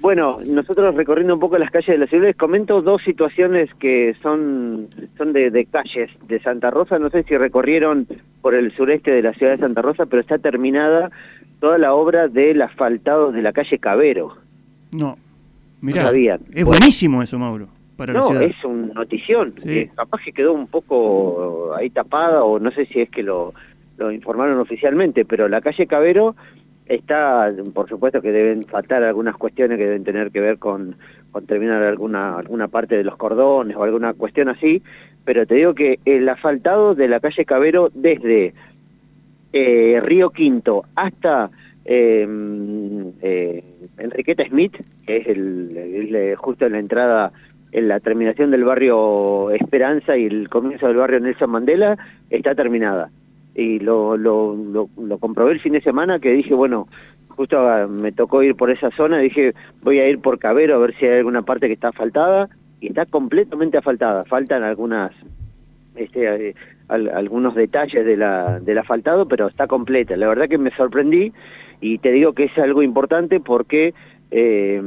Bueno, nosotros recorriendo un poco las calles de la ciudad, les comento dos situaciones que son, son de, de, calles de Santa Rosa. No sé si recorrieron por el sureste de la ciudad de Santa Rosa, pero está terminada toda la obra del asfaltado de la calle Cabero. No, mirá, es buenísimo eso, Mauro. Para no, la es un notición. Sí. capaz que quedó un poco ahí tapada o no sé si es que lo, lo informaron oficialmente, pero la calle Cabero Está, por supuesto que deben faltar algunas cuestiones que deben tener que ver con, con terminar alguna, alguna parte de los cordones o alguna cuestión así, pero te digo que el asfaltado de la calle Cabero desde eh, Río Quinto hasta eh, eh, Enriqueta Smith, que es el, justo en la entrada, en la terminación del barrio Esperanza y el comienzo del barrio Nelson Mandela, está terminada y lo, lo, lo, comprobé el fin de semana que dije, bueno, justo me tocó ir por esa zona, dije, voy a ir por Cabero a ver si hay alguna parte que está asfaltada, y está completamente asfaltada, faltan algunas, este, algunos detalles de la, del asfaltado, pero está completa, la verdad que me sorprendí, y te digo que es algo importante porque eh,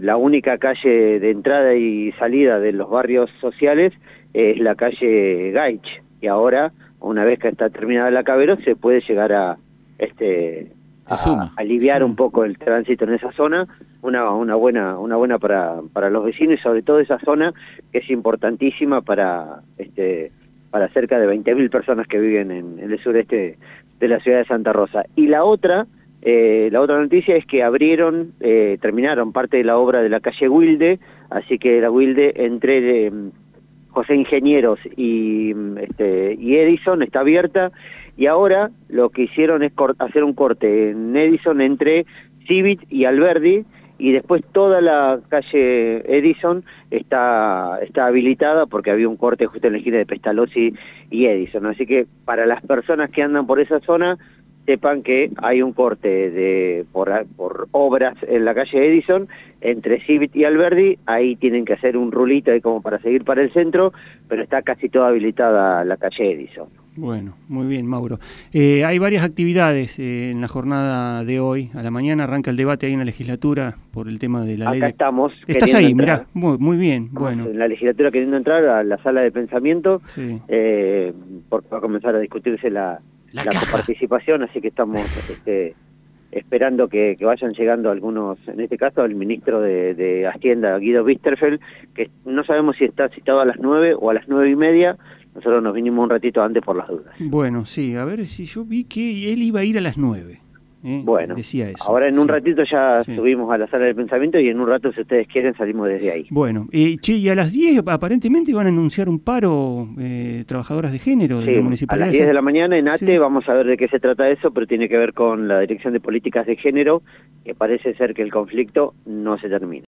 la única calle de entrada y salida de los barrios sociales es la calle Gaich, y ahora una vez que está terminada la Cabero, se puede llegar a este a, aliviar un poco el tránsito en esa zona, una, una buena una buena para, para los vecinos y sobre todo esa zona que es importantísima para este para cerca de 20.000 personas que viven en, el sureste de la ciudad de Santa Rosa. Y la otra, eh, la otra noticia es que abrieron, eh, terminaron parte de la obra de la calle Wilde, así que la Wilde entre eh, José Ingenieros y, este, y Edison está abierta y ahora lo que hicieron es hacer un corte en Edison entre Civit y Alberdi y después toda la calle Edison está está habilitada porque había un corte justo en la esquina de Pestalozzi y Edison. Así que para las personas que andan por esa zona sepan que hay un corte de por, por obras en la calle Edison entre Civit y Alberdi, ahí tienen que hacer un rulito ahí como para seguir para el centro, pero está casi toda habilitada la calle Edison. Bueno, muy bien, Mauro. Eh, hay varias actividades eh, en la jornada de hoy. A la mañana arranca el debate ahí en la legislatura por el tema de la Acá ley. De... estamos. Estás ahí, mirá, muy, muy bien. bueno. En la legislatura queriendo entrar a la sala de pensamiento, sí. eh, porque va a comenzar a discutirse la, la, la participación, así que estamos este, esperando que, que, vayan llegando algunos, en este caso el ministro de, de Hacienda, Guido Wisterfeld, que no sabemos si está citado a las nueve o a las nueve y media, nosotros nos vinimos un ratito antes por las dudas. Bueno, sí, a ver si yo vi que él iba a ir a las nueve. ¿Eh? Bueno, decía eso. ahora en un sí. ratito ya sí. subimos a la sala de pensamiento y en un rato, si ustedes quieren, salimos desde ahí. Bueno, eh, che, y a las 10 aparentemente van a anunciar un paro eh, trabajadoras de género de sí, la municipalidad. A las 10 de la mañana en ATE vamos a ver de qué se trata eso, pero tiene que ver con la Dirección de Políticas de Género, que parece ser que el conflicto no se termina.